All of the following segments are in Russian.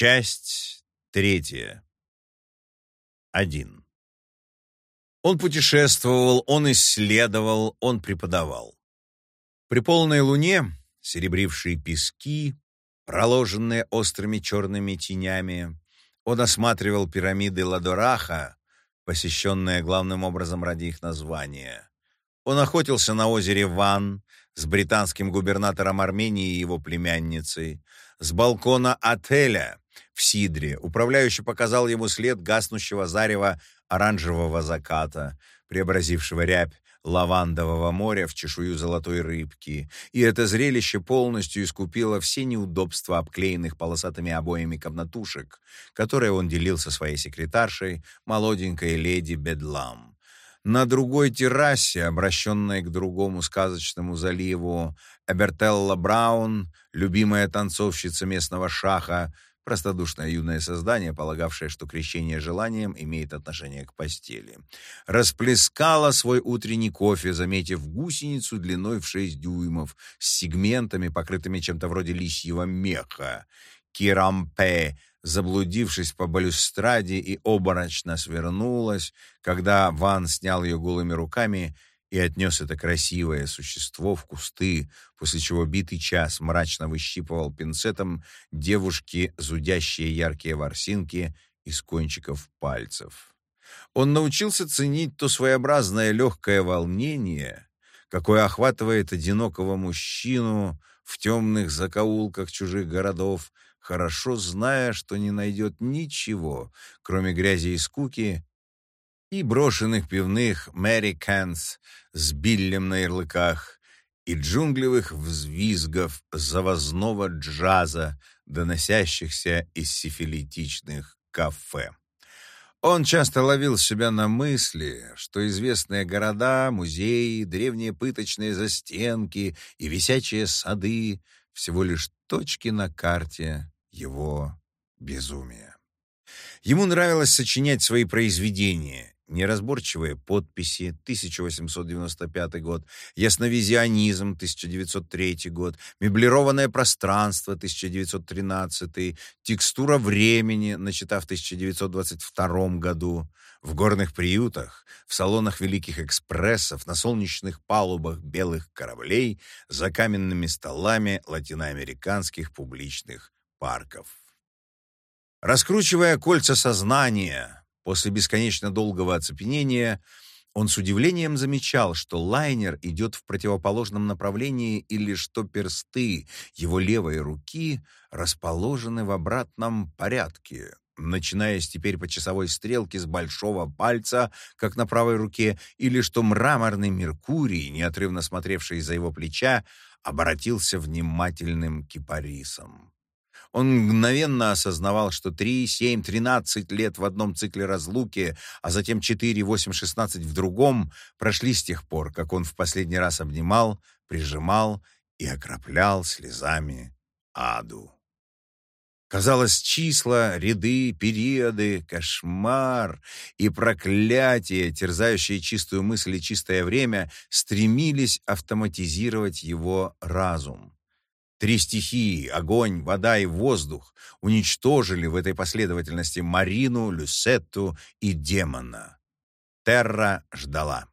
Часть третья. Один. Он путешествовал, он исследовал, он преподавал. При полной луне серебрившие пески, проложенные острыми черными тенями, он осматривал пирамиды Ладораха, посещенные главным образом ради их названия. Он охотился на озере Ван с британским губернатором Армении и его племянницей, с балкона отеля в Сидре. Управляющий показал ему след гаснущего зарева оранжевого заката, преобразившего рябь лавандового моря в чешую золотой рыбки, и это зрелище полностью искупило все неудобства обклеенных полосатыми обоями комнатушек, которые он делил со своей секретаршей, молоденькой леди Бедлам. На другой террасе, обращенной к другому сказочному заливу, Эбертелла Браун, любимая танцовщица местного шаха, Простодушное юное создание, полагавшее, что крещение желанием имеет отношение к постели. Расплескала свой утренний кофе, заметив гусеницу длиной в 6 дюймов, с сегментами, покрытыми чем-то вроде лисьего меха. Кирампе, заблудившись по балюстраде и оборочно свернулась, когда Ван снял ее голыми руками и отнес это красивое существо в кусты, после чего битый час мрачно выщипывал пинцетом девушки зудящие яркие ворсинки из кончиков пальцев. Он научился ценить то своеобразное легкое волнение, какое охватывает одинокого мужчину в темных закоулках чужих городов, хорошо зная, что не найдет ничего, кроме грязи и скуки, и брошенных пивных Мэри Кэнс с биллем на ярлыках, и джунглевых взвизгов завозного джаза, доносящихся из сифилитичных кафе. Он часто ловил себя на мысли, что известные города, музеи, древние пыточные застенки и висячие сады — всего лишь точки на карте его безумия. Ему нравилось сочинять свои произведения, неразборчивые подписи, 1895 год, ясновизионизм, 1903 год, меблированное пространство, 1913, текстура времени, начата в 1922 году, в горных приютах, в салонах великих экспрессов, на солнечных палубах белых кораблей, за каменными столами латиноамериканских публичных парков. Раскручивая кольца сознания, После бесконечно долгого оцепенения он с удивлением замечал, что лайнер идет в противоположном направлении или что персты его левой руки расположены в обратном порядке, начиная теперь по часовой стрелке с большого пальца, как на правой руке, или что мраморный Меркурий, неотрывно смотревший за его плеча, обратился внимательным кипарисом. Он мгновенно осознавал, что 3, 7, 13 лет в одном цикле разлуки, а затем 4, 8, 16 в другом, прошли с тех пор, как он в последний раз обнимал, прижимал и окроплял слезами аду. Казалось, числа, ряды, периоды, кошмар и проклятие, терзающие чистую мысль и чистое время, стремились автоматизировать его разум. Три стихии — огонь, вода и воздух — уничтожили в этой последовательности Марину, Люсетту и демона. Терра ждала.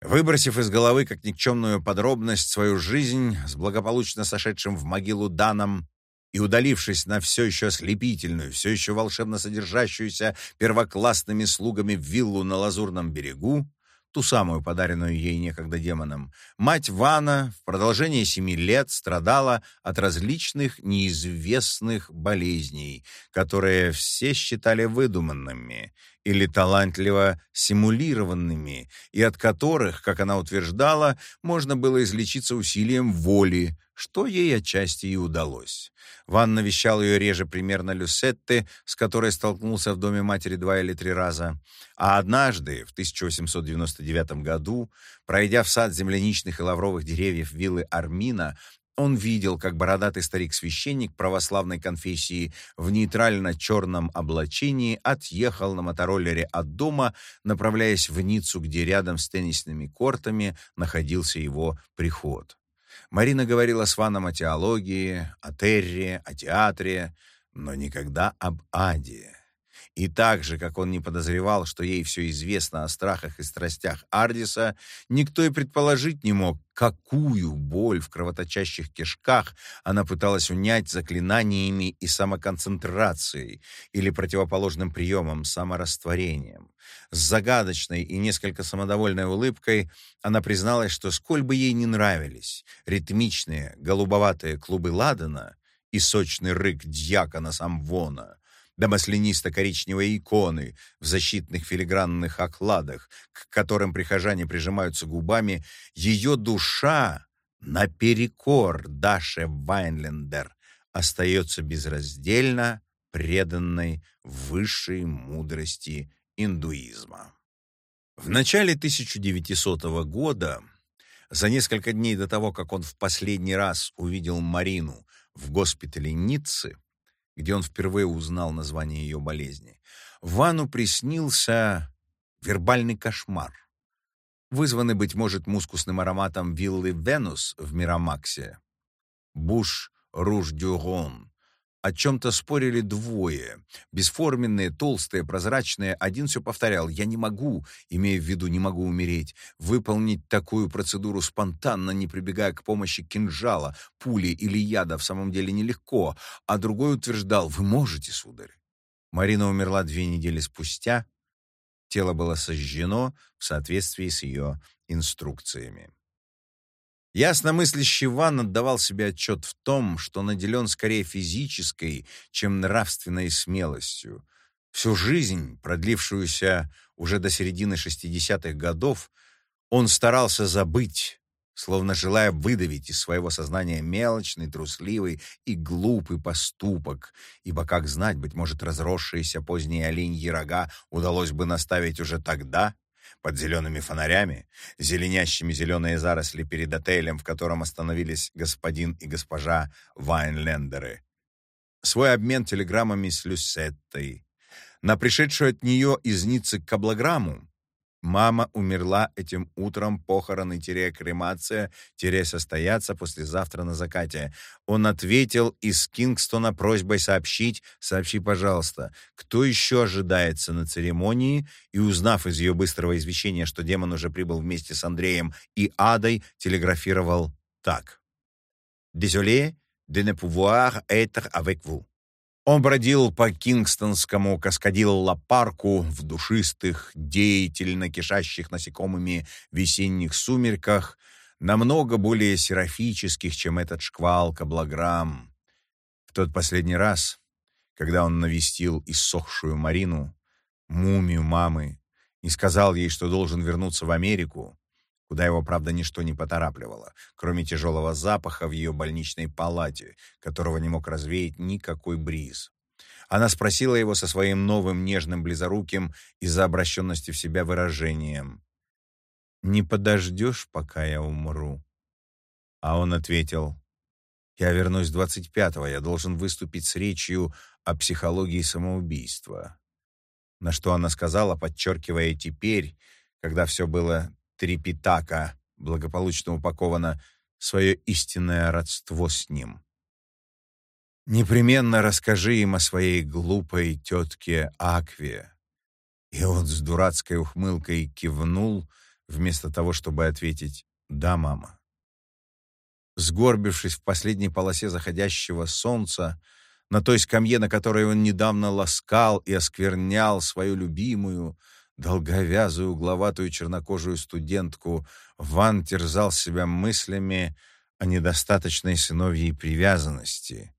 Выбросив из головы как никчемную подробность свою жизнь с благополучно сошедшим в могилу Даном и удалившись на все еще ослепительную, все еще волшебно содержащуюся первоклассными слугами виллу на Лазурном берегу, ту самую, подаренную ей некогда демоном, мать Вана в продолжении семи лет страдала от различных неизвестных болезней, которые все считали выдуманными или талантливо симулированными, и от которых, как она утверждала, можно было излечиться усилием воли, что ей отчасти и удалось. Ван навещал ее реже примерно Люсетты, с которой столкнулся в доме матери два или три раза. А однажды, в 1899 году, пройдя в сад земляничных и лавровых деревьев виллы Армина, он видел, как бородатый старик-священник православной конфессии в нейтрально-черном облачении отъехал на мотороллере от дома, направляясь в Ниццу, где рядом с теннисными кортами находился его приход. Марина говорила с Ваном о теологии, о терре, о театре. но никогда об аде. И так же, как он не подозревал, что ей все известно о страхах и страстях Ардиса, никто и предположить не мог, какую боль в кровоточащих кишках она пыталась унять заклинаниями и самоконцентрацией или противоположным приемом саморастворением. С загадочной и несколько самодовольной улыбкой она призналась, что сколь бы ей не нравились ритмичные голубоватые клубы Ладана и сочный рык дьякона Самвона, до маслянисто-коричневой иконы в защитных филигранных окладах, к которым прихожане прижимаются губами, ее душа, наперекор Даше Вайнлендер, остается безраздельно преданной высшей мудрости индуизма. В начале 1900 года, за несколько дней до того, как он в последний раз увидел Марину в госпитале Ниццы, где он впервые узнал название ее болезни, Вану приснился вербальный кошмар, вызванный, быть может, мускусным ароматом виллы «Венус» в Мирамаксе. Буш Руж-Дюрон, о чем-то спорили двое. Бесформенные, толстые, прозрачные. Один все повторял «я не могу», имея в виду «не могу умереть», выполнить такую процедуру спонтанно, не прибегая к помощи кинжала, пули или яда в самом деле нелегко, а другой утверждал «вы можете, сударь». Марина умерла две недели спустя. Тело было сожжено в соответствии с ее инструкциями. Ясномыслящий Ван отдавал себе отчет в том, что наделен скорее физической, чем нравственной смелостью. Всю жизнь, продлившуюся уже до середины 60-х годов, он старался забыть, словно желая выдавить из своего сознания мелочный, трусливый и глупый поступок, ибо, как знать, быть может, разросшиеся поздние оленьи рога удалось бы наставить уже тогда, под зелеными фонарями, зеленящими зеленые заросли перед отелем, в котором остановились господин и госпожа Вайнлендеры. Свой обмен телеграммами с Люсеттой. На пришедшую от нее из Ниццы каблограмму Мама умерла этим утром, похороны-кремация, состоятся послезавтра на закате. Он ответил из Кингстона просьбой сообщить, сообщи, пожалуйста, кто еще ожидается на церемонии, и, узнав из ее быстрого извещения, что демон уже прибыл вместе с Андреем и Адой, телеграфировал так. «Désolé de ne pouvoir être avec vous». Он бродил по Кингстонскому каскадилла-парку в душистых, деятельно кишащих насекомыми весенних сумерках, намного более серафических, чем этот шквал каблограмм. В тот последний раз, когда он навестил иссохшую Марину, мумию мамы, и сказал ей, что должен вернуться в Америку, куда его, правда, ничто не поторапливало, кроме тяжелого запаха в ее больничной палате, которого не мог развеять никакой бриз. Она спросила его со своим новым нежным близоруким из-за обращенности в себя выражением. «Не подождешь, пока я умру?» А он ответил, «Я вернусь 25-го, я должен выступить с речью о психологии самоубийства». На что она сказала, подчеркивая теперь, когда все было Трипитака благополучно упаковано свое истинное родство с ним. Непременно расскажи им о своей глупой тетке Акве. И он с дурацкой ухмылкой кивнул, вместо того, чтобы ответить «Да, мама». Сгорбившись в последней полосе заходящего солнца, на той скамье, на которой он недавно ласкал и осквернял свою любимую, долговязую, угловатую чернокожую студентку, Ван терзал себя мыслями о недостаточной сыновьей привязанности,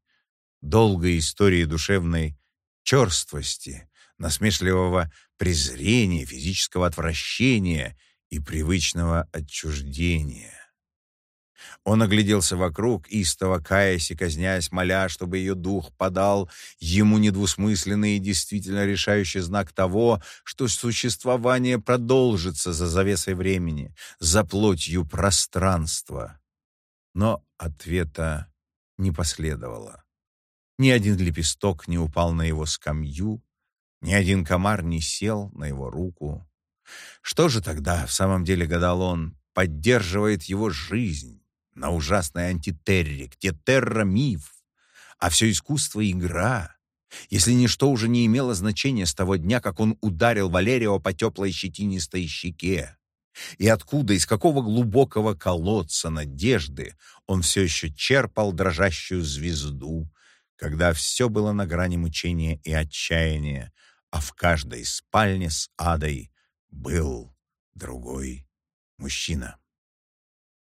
долгой истории душевной черствости, насмешливого презрения, физического отвращения и привычного отчуждения. Он огляделся вокруг, истово каясь и казнясь, моля, чтобы ее дух подал ему недвусмысленный и действительно решающий знак того, что существование продолжится за завесой времени, за плотью пространства. Но ответа не последовало. Ни один лепесток не упал на его скамью, ни один комар не сел на его руку. Что же тогда, в самом деле, гадал он, поддерживает его жизнь? На ужасный антитеррик, где терра-миф, а все искусство — игра, Если ничто уже не имело значения с того дня, как он ударил Валерио по теплой щетинистой щеке, и откуда, из какого глубокого колодца надежды он все еще черпал дрожащую звезду, когда все было на грани мучения и отчаяния, а в каждой спальне с адой был другой мужчина.